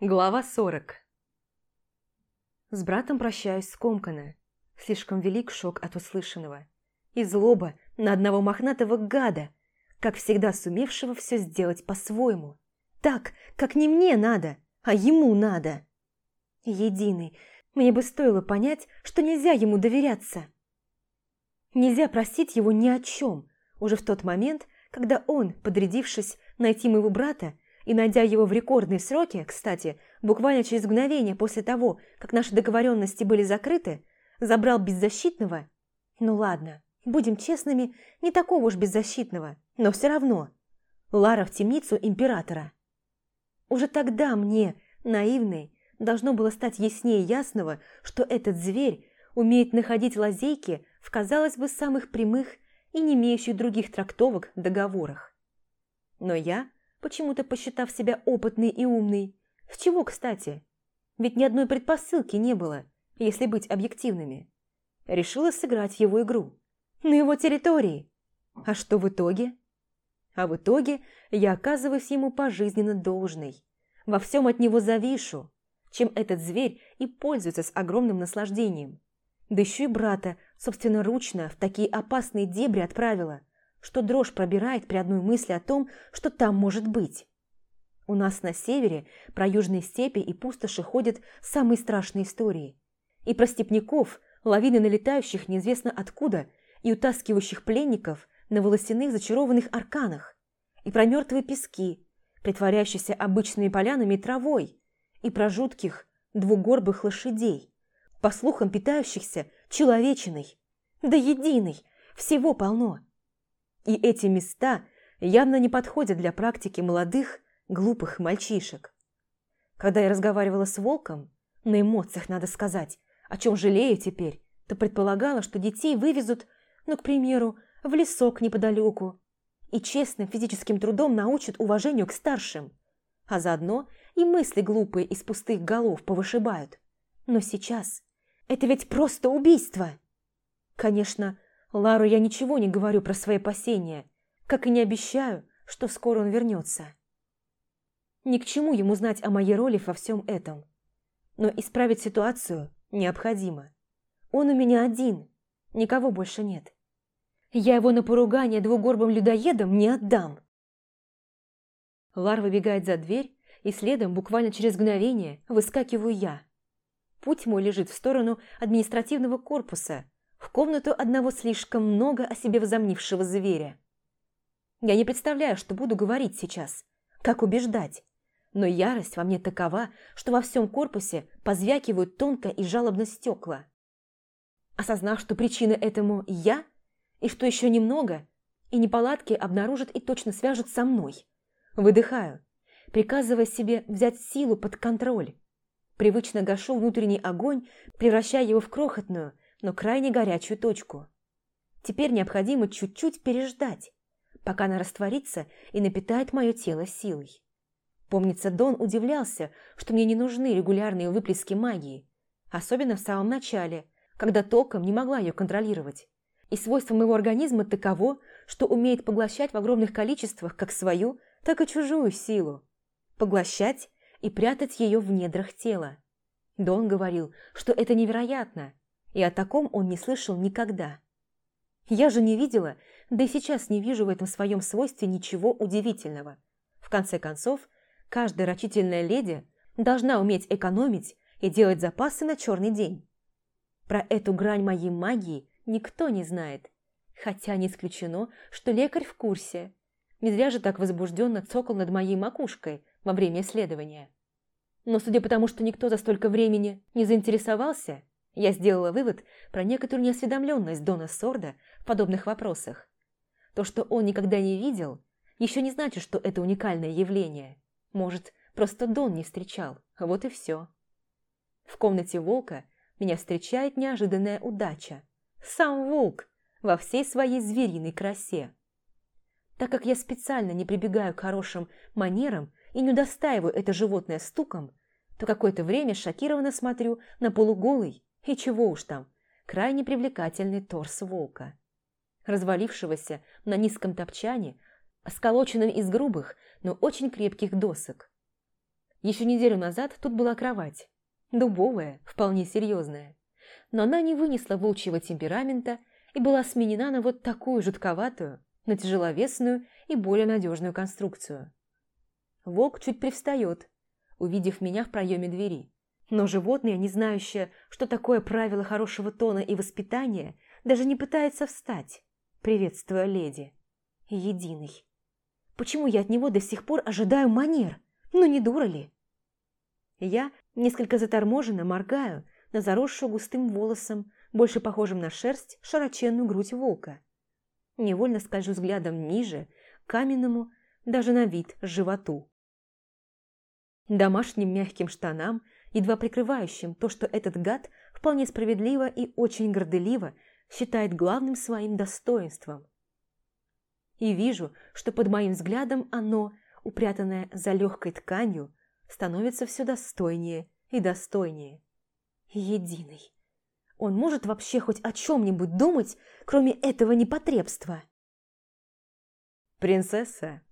Глава 40 С братом прощаюсь скомканно. Слишком велик шок от услышанного. И злоба на одного мохнатого гада, как всегда сумевшего все сделать по-своему. Так, как не мне надо, а ему надо. Единый, мне бы стоило понять, что нельзя ему доверяться. Нельзя просить его ни о чем, уже в тот момент, когда он, подрядившись найти моего брата, и, найдя его в рекордные сроки, кстати, буквально через мгновение после того, как наши договоренности были закрыты, забрал беззащитного, ну ладно, будем честными, не такого уж беззащитного, но все равно, Лара в темницу императора. Уже тогда мне, наивной, должно было стать яснее ясного, что этот зверь умеет находить лазейки в, казалось бы, самых прямых и не имеющих других трактовок договорах. Но я почему-то посчитав себя опытной и умной. В чего, кстати? Ведь ни одной предпосылки не было, если быть объективными. Решила сыграть в его игру. На его территории. А что в итоге? А в итоге я оказываюсь ему пожизненно должной. Во всем от него завишу, чем этот зверь и пользуется с огромным наслаждением. Да еще и брата собственноручно в такие опасные дебри отправила – что дрожь пробирает при одной мысли о том, что там может быть. У нас на севере про южные степи и пустоши ходят самые страшные истории. И про степняков, лавины налетающих неизвестно откуда и утаскивающих пленников на волосяных зачарованных арканах, и про мертвые пески, притворяющиеся обычными полянами и травой, и про жутких двугорбых лошадей, по слухам питающихся человечиной, да единой, всего полно. И эти места явно не подходят для практики молодых, глупых мальчишек. Когда я разговаривала с волком, на эмоциях надо сказать, о чем жалею теперь, то предполагала, что детей вывезут, ну, к примеру, в лесок неподалеку, и честным физическим трудом научат уважению к старшим, а заодно и мысли глупые из пустых голов повышибают. Но сейчас это ведь просто убийство. Конечно, Лару я ничего не говорю про свои опасения, как и не обещаю, что скоро он вернется. Ни к чему ему знать о моей роли во всем этом. Но исправить ситуацию необходимо. Он у меня один, никого больше нет. Я его на поругание двугорбым людоедом не отдам. Лар выбегает за дверь, и следом, буквально через мгновение, выскакиваю я. Путь мой лежит в сторону административного корпуса – в комнату одного слишком много о себе возомнившего зверя. Я не представляю, что буду говорить сейчас, как убеждать, но ярость во мне такова, что во всем корпусе позвякивают тонко и жалобно стекла. Осознав, что причина этому я, и что еще немного, и неполадки обнаружат и точно свяжут со мной, выдыхаю, приказывая себе взять силу под контроль. Привычно гашу внутренний огонь, превращая его в крохотную, но крайне горячую точку. Теперь необходимо чуть-чуть переждать, пока она растворится и напитает мое тело силой. Помнится, Дон удивлялся, что мне не нужны регулярные выплески магии, особенно в самом начале, когда толком не могла ее контролировать. И свойство моего организма таково, что умеет поглощать в огромных количествах как свою, так и чужую силу. Поглощать и прятать ее в недрах тела. Дон говорил, что это невероятно – и о таком он не слышал никогда. Я же не видела, да и сейчас не вижу в этом своем свойстве ничего удивительного. В конце концов, каждая рачительная леди должна уметь экономить и делать запасы на черный день. Про эту грань моей магии никто не знает, хотя не исключено, что лекарь в курсе. Не же так возбужденно цокал над моей макушкой во время исследования. Но судя по тому, что никто за столько времени не заинтересовался, я сделала вывод про некоторую неосведомленность Дона Сорда в подобных вопросах. То, что он никогда не видел, еще не значит, что это уникальное явление. Может, просто Дон не встречал, вот и все. В комнате волка меня встречает неожиданная удача. Сам волк во всей своей звериной красе. Так как я специально не прибегаю к хорошим манерам и не удостаиваю это животное стуком, то какое-то время шокированно смотрю на полуголый, и чего уж там, крайне привлекательный торс волка. Развалившегося на низком топчане, сколоченном из грубых, но очень крепких досок. Еще неделю назад тут была кровать. Дубовая, вполне серьезная. Но она не вынесла волчьего темперамента и была сменена на вот такую жутковатую, на тяжеловесную и более надежную конструкцию. Волк чуть привстает, увидев меня в проеме двери. Но животное, не знающее, что такое правило хорошего тона и воспитания, даже не пытается встать, приветствуя леди. Единый. Почему я от него до сих пор ожидаю манер? Ну не дура ли? Я несколько заторможенно моргаю на заросшую густым волосом, больше похожим на шерсть, широченную грудь волка. Невольно скольжу взглядом ниже, каменному, даже на вид, животу. Домашним мягким штанам, едва прикрывающим то, что этот гад вполне справедливо и очень горделиво считает главным своим достоинством. И вижу, что под моим взглядом оно, упрятанное за легкой тканью, становится все достойнее и достойнее. Единый. Он может вообще хоть о чем-нибудь думать, кроме этого непотребства? «Принцесса!»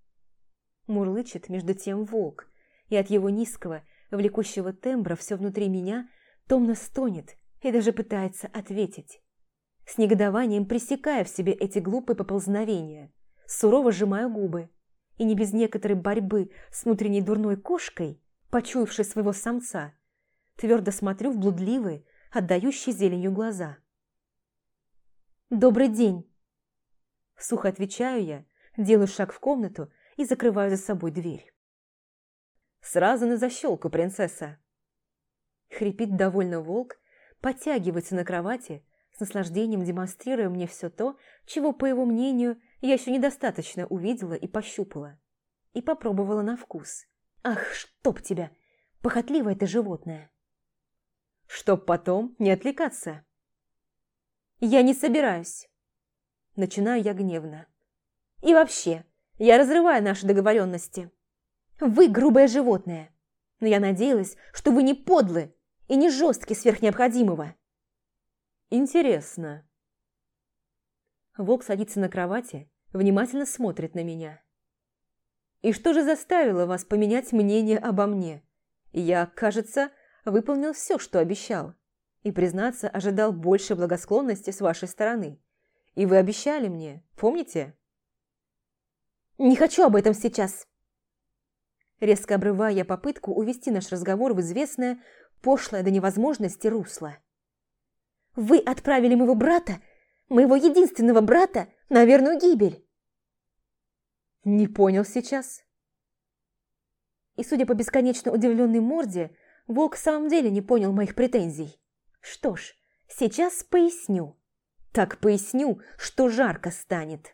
Мурлычет между тем волк, и от его низкого, влекущего тембра все внутри меня томно стонет и даже пытается ответить. С негодованием пресекая в себе эти глупые поползновения, сурово сжимаю губы и не без некоторой борьбы с внутренней дурной кошкой, почуявшей своего самца, твердо смотрю в блудливые, отдающие зеленью глаза. «Добрый день!» Сухо отвечаю я, делаю шаг в комнату и закрываю за собой дверь. Сразу на защелку, принцесса!» Хрипит довольно волк, подтягивается на кровати, с наслаждением демонстрируя мне все то, чего, по его мнению, я еще недостаточно увидела и пощупала. И попробовала на вкус. «Ах, чтоб тебя! Похотливое ты животное!» «Чтоб потом не отвлекаться!» «Я не собираюсь!» Начинаю я гневно. «И вообще, я разрываю наши договоренности!» Вы грубое животное, но я надеялась, что вы не подлы и не жесткий сверх необходимого. Интересно. Волк садится на кровати, внимательно смотрит на меня. И что же заставило вас поменять мнение обо мне? Я, кажется, выполнил все, что обещал. И, признаться, ожидал больше благосклонности с вашей стороны. И вы обещали мне, помните? Не хочу об этом сейчас резко обрывая попытку увести наш разговор в известное, пошлое до невозможности русло. «Вы отправили моего брата, моего единственного брата, на верную гибель!» «Не понял сейчас». И, судя по бесконечно удивленной морде, волк в самом деле не понял моих претензий. Что ж, сейчас поясню. Так поясню, что жарко станет.